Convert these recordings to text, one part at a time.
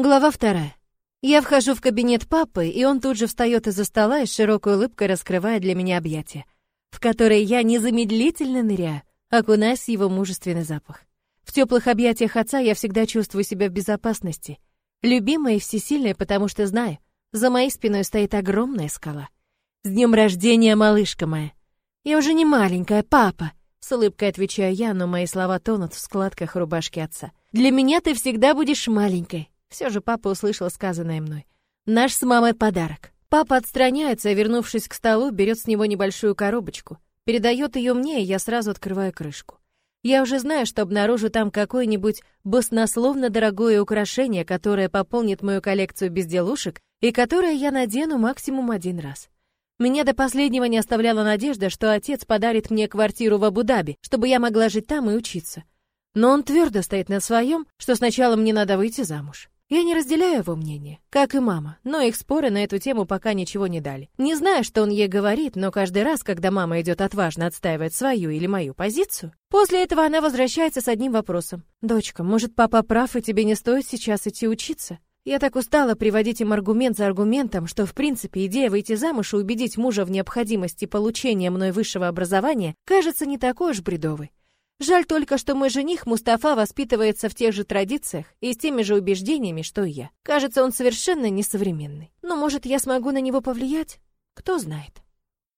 Глава вторая. Я вхожу в кабинет папы, и он тут же встает из-за стола и с широкой улыбкой раскрывает для меня объятия, в которые я незамедлительно ныряю, окунаясь в его мужественный запах. В теплых объятиях отца я всегда чувствую себя в безопасности, любимая и всесильная, потому что знаю, за моей спиной стоит огромная скала. С днем рождения, малышка моя! Я уже не маленькая, папа! С улыбкой отвечаю я, но мои слова тонут в складках рубашки отца. Для меня ты всегда будешь маленькой, все же папа услышал сказанное мной. Наш с мамой подарок. Папа отстраняется, а вернувшись к столу, берет с него небольшую коробочку, передает ее мне, и я сразу открываю крышку. Я уже знаю, что обнаружу там какое-нибудь баснословно дорогое украшение, которое пополнит мою коллекцию безделушек и которое я надену максимум один раз. Меня до последнего не оставляла надежда, что отец подарит мне квартиру в Абу-Даби, чтобы я могла жить там и учиться. Но он твердо стоит на своем, что сначала мне надо выйти замуж. Я не разделяю его мнение, как и мама, но их споры на эту тему пока ничего не дали. Не знаю, что он ей говорит, но каждый раз, когда мама идет отважно отстаивать свою или мою позицию, после этого она возвращается с одним вопросом. «Дочка, может, папа прав, и тебе не стоит сейчас идти учиться?» Я так устала приводить им аргумент за аргументом, что, в принципе, идея выйти замуж и убедить мужа в необходимости получения мной высшего образования кажется не такой уж бредовой. Жаль только, что мой жених Мустафа воспитывается в тех же традициях и с теми же убеждениями, что и я. Кажется, он совершенно несовременный. Но, может, я смогу на него повлиять? Кто знает.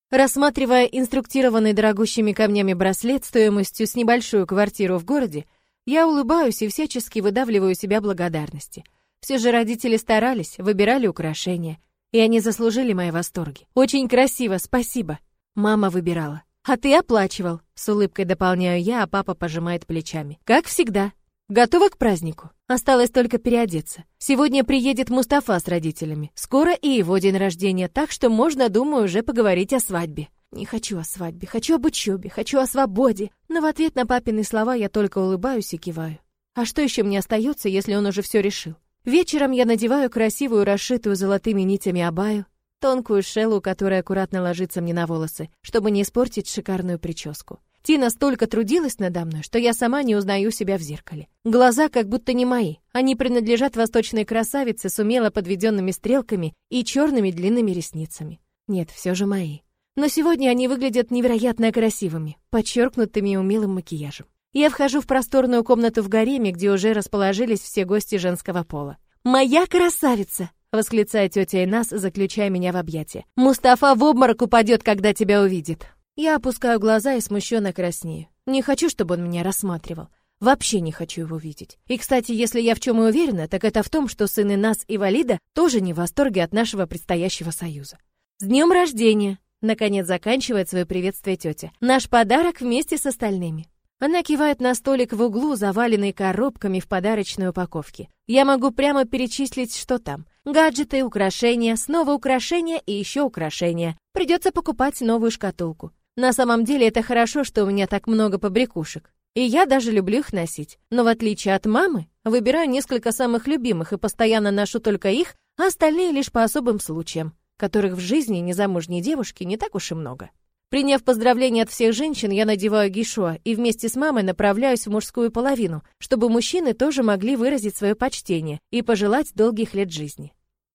Рассматривая инструктированный дорогущими камнями браслет стоимостью с небольшую квартиру в городе, я улыбаюсь и всячески выдавливаю себя благодарности. Все же родители старались, выбирали украшения, и они заслужили мои восторги. Очень красиво, спасибо. Мама выбирала. А ты оплачивал. С улыбкой дополняю я, а папа пожимает плечами. Как всегда. Готова к празднику? Осталось только переодеться. Сегодня приедет Мустафа с родителями. Скоро и его день рождения, так что можно, думаю, уже поговорить о свадьбе. Не хочу о свадьбе, хочу об учебе, хочу о свободе. Но в ответ на папины слова я только улыбаюсь и киваю. А что еще мне остается, если он уже все решил? Вечером я надеваю красивую, расшитую золотыми нитями абаю, тонкую шелу, которая аккуратно ложится мне на волосы, чтобы не испортить шикарную прическу. Тина столько трудилась надо мной, что я сама не узнаю себя в зеркале. Глаза как будто не мои. Они принадлежат восточной красавице с умело подведенными стрелками и черными длинными ресницами. Нет, все же мои. Но сегодня они выглядят невероятно красивыми, подчеркнутыми умелым макияжем. Я вхожу в просторную комнату в гареме, где уже расположились все гости женского пола. «Моя красавица!» Восклицает тетя Инас, заключая меня в объятия. Мустафа в обморок упадет, когда тебя увидит. Я опускаю глаза и смущенно краснею. Не хочу, чтобы он меня рассматривал. Вообще не хочу его видеть. И, кстати, если я в чем и уверена, так это в том, что сын Инас и Валида тоже не в восторге от нашего предстоящего союза. С днем рождения! Наконец заканчивает свое приветствие тетя. Наш подарок вместе с остальными. Она кивает на столик в углу, заваленный коробками в подарочной упаковке. Я могу прямо перечислить, что там. Гаджеты, украшения, снова украшения и еще украшения. Придется покупать новую шкатулку. На самом деле это хорошо, что у меня так много побрякушек. И я даже люблю их носить. Но в отличие от мамы, выбираю несколько самых любимых и постоянно ношу только их, а остальные лишь по особым случаям, которых в жизни незамужней девушки не так уж и много. Приняв поздравления от всех женщин, я надеваю гишуа и вместе с мамой направляюсь в мужскую половину, чтобы мужчины тоже могли выразить свое почтение и пожелать долгих лет жизни.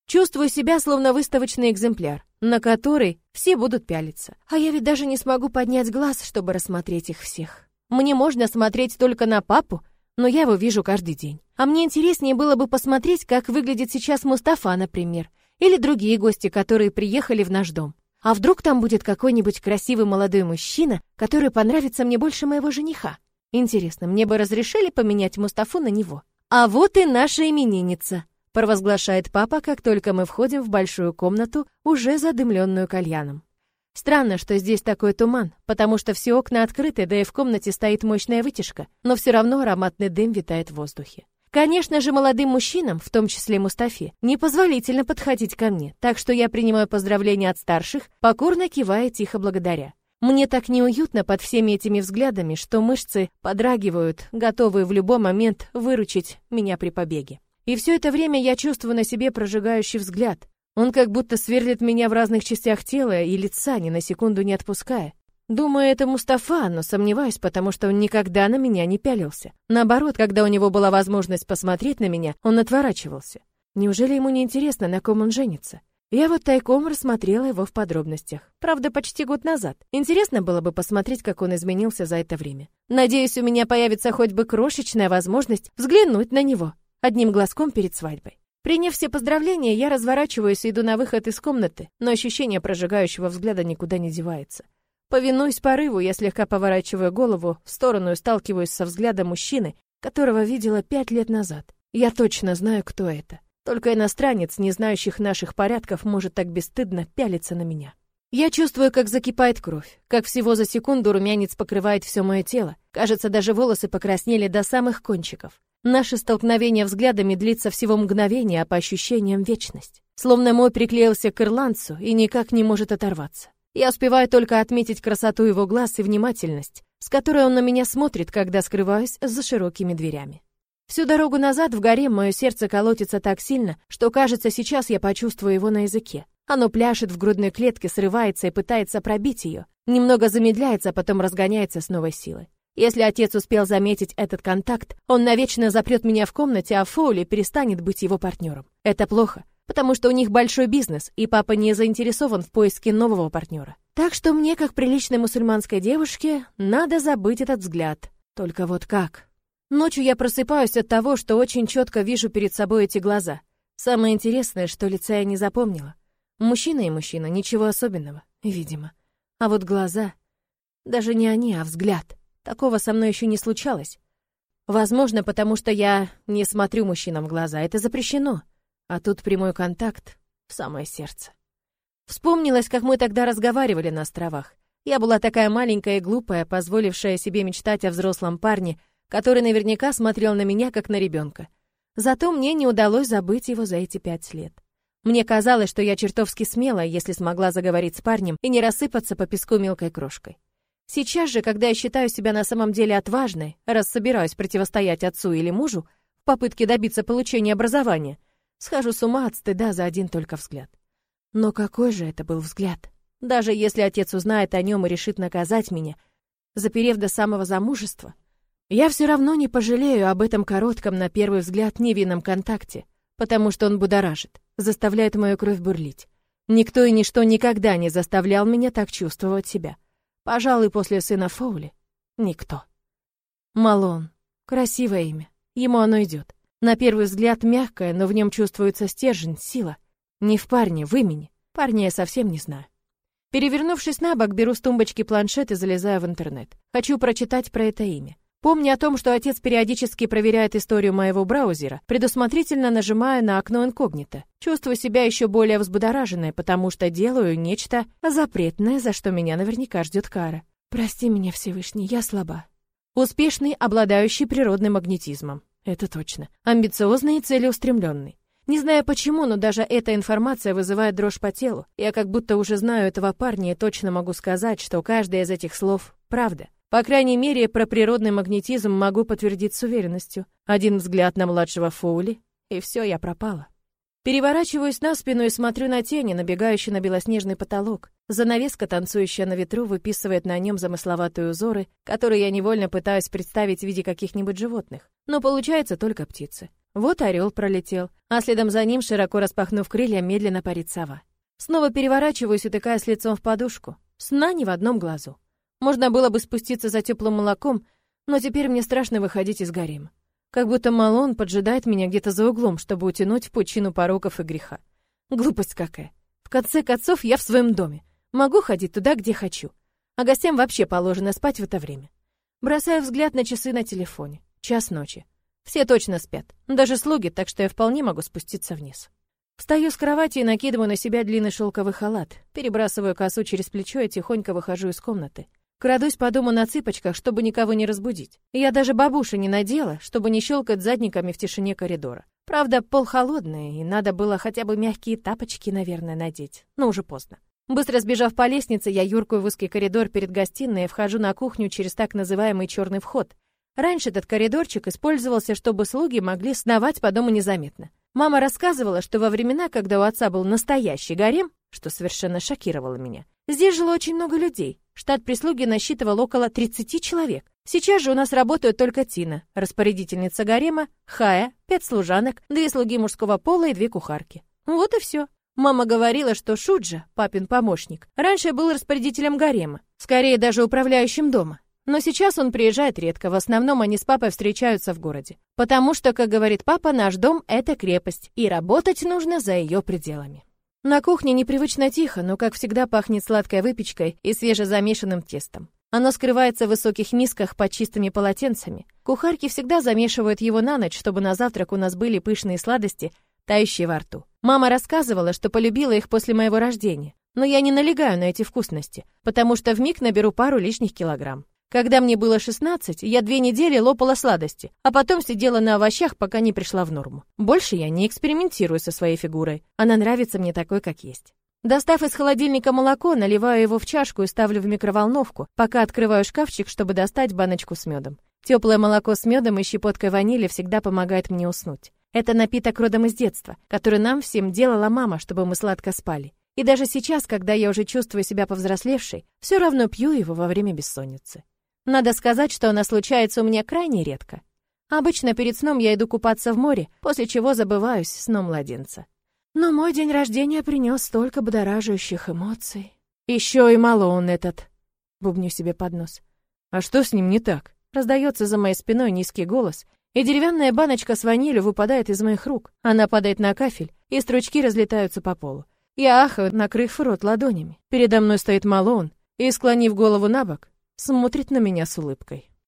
Чувствую себя словно выставочный экземпляр, на который все будут пялиться. А я ведь даже не смогу поднять глаз, чтобы рассмотреть их всех. Мне можно смотреть только на папу, но я его вижу каждый день. А мне интереснее было бы посмотреть, как выглядит сейчас Мустафа, например, или другие гости, которые приехали в наш дом. А вдруг там будет какой-нибудь красивый молодой мужчина, который понравится мне больше моего жениха? Интересно, мне бы разрешили поменять Мустафу на него? А вот и наша именинница, провозглашает папа, как только мы входим в большую комнату, уже задымленную кальяном. Странно, что здесь такой туман, потому что все окна открыты, да и в комнате стоит мощная вытяжка, но все равно ароматный дым витает в воздухе. Конечно же, молодым мужчинам, в том числе Мустафе, непозволительно подходить ко мне, так что я принимаю поздравления от старших, покорно кивая тихо благодаря. Мне так неуютно под всеми этими взглядами, что мышцы подрагивают, готовые в любой момент выручить меня при побеге. И все это время я чувствую на себе прожигающий взгляд. Он как будто сверлит меня в разных частях тела и лица, ни на секунду не отпуская. Думаю, это Мустафа, но сомневаюсь, потому что он никогда на меня не пялился. Наоборот, когда у него была возможность посмотреть на меня, он отворачивался. Неужели ему не интересно, на ком он женится? Я вот тайком рассмотрела его в подробностях. Правда, почти год назад. Интересно было бы посмотреть, как он изменился за это время. Надеюсь, у меня появится хоть бы крошечная возможность взглянуть на него одним глазком перед свадьбой. Приняв все поздравления, я разворачиваюсь и иду на выход из комнаты, но ощущение прожигающего взгляда никуда не девается. Повинуясь порыву, я слегка поворачиваю голову в сторону и сталкиваюсь со взглядом мужчины, которого видела пять лет назад. Я точно знаю, кто это. Только иностранец, не знающих наших порядков, может так бесстыдно пялиться на меня. Я чувствую, как закипает кровь, как всего за секунду румянец покрывает все мое тело. Кажется, даже волосы покраснели до самых кончиков. Наше столкновение взглядами длится всего мгновение, а по ощущениям вечность. Словно мой приклеился к ирландцу и никак не может оторваться. Я успеваю только отметить красоту его глаз и внимательность, с которой он на меня смотрит, когда скрываюсь за широкими дверями. Всю дорогу назад в горе мое сердце колотится так сильно, что, кажется, сейчас я почувствую его на языке. Оно пляшет в грудной клетке, срывается и пытается пробить ее. Немного замедляется, а потом разгоняется с новой силой. Если отец успел заметить этот контакт, он навечно запрет меня в комнате, а Фоули перестанет быть его партнером. Это плохо, потому что у них большой бизнес, и папа не заинтересован в поиске нового партнера. Так что мне, как приличной мусульманской девушке, надо забыть этот взгляд. Только вот как? Ночью я просыпаюсь от того, что очень четко вижу перед собой эти глаза. Самое интересное, что лица я не запомнила. Мужчина и мужчина, ничего особенного, видимо. А вот глаза... Даже не они, а взгляд. Такого со мной еще не случалось. Возможно, потому что я не смотрю мужчинам в глаза, это запрещено. А тут прямой контакт в самое сердце. Вспомнилось, как мы тогда разговаривали на островах. Я была такая маленькая и глупая, позволившая себе мечтать о взрослом парне, который наверняка смотрел на меня, как на ребенка. Зато мне не удалось забыть его за эти пять лет. Мне казалось, что я чертовски смелая, если смогла заговорить с парнем и не рассыпаться по песку мелкой крошкой. Сейчас же, когда я считаю себя на самом деле отважной, раз собираюсь противостоять отцу или мужу в попытке добиться получения образования, схожу с ума от стыда за один только взгляд. Но какой же это был взгляд? Даже если отец узнает о нем и решит наказать меня, заперев до самого замужества, я все равно не пожалею об этом коротком, на первый взгляд, невинном контакте, потому что он будоражит, заставляет мою кровь бурлить. Никто и ничто никогда не заставлял меня так чувствовать себя. Пожалуй, после сына Фоули — никто. Малон. Красивое имя. Ему оно идет. На первый взгляд мягкое, но в нем чувствуется стержень, сила. Не в парне, в имени. Парня я совсем не знаю. Перевернувшись на бок, беру с тумбочки планшет и залезаю в интернет. Хочу прочитать про это имя. Помня о том, что отец периодически проверяет историю моего браузера, предусмотрительно нажимаю на окно инкогнито. Чувствую себя еще более взбудораженной, потому что делаю нечто запретное, за что меня наверняка ждет кара. Прости меня, Всевышний, я слаба. Успешный, обладающий природным магнетизмом. Это точно. Амбициозный и целеустремленный. Не знаю почему, но даже эта информация вызывает дрожь по телу. Я как будто уже знаю этого парня и точно могу сказать, что каждое из этих слов — правда. По крайней мере, про природный магнетизм могу подтвердить с уверенностью. Один взгляд на младшего Фоули, и все, я пропала. Переворачиваюсь на спину и смотрю на тени, набегающие на белоснежный потолок. Занавеска, танцующая на ветру, выписывает на нем замысловатые узоры, которые я невольно пытаюсь представить в виде каких-нибудь животных. Но получается только птицы. Вот орел пролетел, а следом за ним, широко распахнув крылья, медленно парит сова. Снова переворачиваюсь, утыкаясь лицом в подушку. Сна ни в одном глазу. Можно было бы спуститься за теплым молоком, но теперь мне страшно выходить из гарема. Как будто Малон поджидает меня где-то за углом, чтобы утянуть в пучину пороков и греха. Глупость какая. В конце концов, я в своем доме. Могу ходить туда, где хочу. А гостям вообще положено спать в это время. Бросаю взгляд на часы на телефоне. Час ночи. Все точно спят. Даже слуги, так что я вполне могу спуститься вниз. Встаю с кровати и накидываю на себя длинный шелковый халат, перебрасываю косу через плечо и тихонько выхожу из комнаты. Крадусь по дому на цыпочках, чтобы никого не разбудить. Я даже бабуши не надела, чтобы не щелкать задниками в тишине коридора. Правда, пол холодный, и надо было хотя бы мягкие тапочки, наверное, надеть. Но уже поздно. Быстро сбежав по лестнице, я юркую в узкий коридор перед гостиной и вхожу на кухню через так называемый черный вход. Раньше этот коридорчик использовался, чтобы слуги могли сновать по дому незаметно. Мама рассказывала, что во времена, когда у отца был настоящий гарем, что совершенно шокировало меня, здесь жило очень много людей, Штат прислуги насчитывал около 30 человек. Сейчас же у нас работают только Тина, распорядительница гарема, Хая, пять служанок, две слуги мужского пола и две кухарки. Вот и все. Мама говорила, что Шуджа, папин помощник, раньше был распорядителем гарема, скорее даже управляющим дома. Но сейчас он приезжает редко, в основном они с папой встречаются в городе. Потому что, как говорит папа, наш дом — это крепость, и работать нужно за ее пределами. На кухне непривычно тихо, но, как всегда, пахнет сладкой выпечкой и свежезамешанным тестом. Оно скрывается в высоких мисках под чистыми полотенцами. Кухарки всегда замешивают его на ночь, чтобы на завтрак у нас были пышные сладости, тающие во рту. Мама рассказывала, что полюбила их после моего рождения. Но я не налегаю на эти вкусности, потому что вмиг наберу пару лишних килограмм. Когда мне было 16, я две недели лопала сладости, а потом сидела на овощах, пока не пришла в норму. Больше я не экспериментирую со своей фигурой. Она нравится мне такой, как есть. Достав из холодильника молоко, наливаю его в чашку и ставлю в микроволновку, пока открываю шкафчик, чтобы достать баночку с медом. Теплое молоко с медом и щепоткой ванили всегда помогает мне уснуть. Это напиток родом из детства, который нам всем делала мама, чтобы мы сладко спали. И даже сейчас, когда я уже чувствую себя повзрослевшей, все равно пью его во время бессонницы. Надо сказать, что она случается у меня крайне редко. Обычно перед сном я иду купаться в море, после чего забываюсь сном младенца. Но мой день рождения принес столько будоражащих эмоций. Еще и мало он этот, бубню себе под нос. А что с ним не так? Раздается за моей спиной низкий голос, и деревянная баночка с ванилью выпадает из моих рук. Она падает на кафель, и стручки разлетаются по полу. Я ахаю, накрыв рот ладонями. Передо мной стоит Малон, и, склонив голову на бок, смотрит на меня с улыбкой.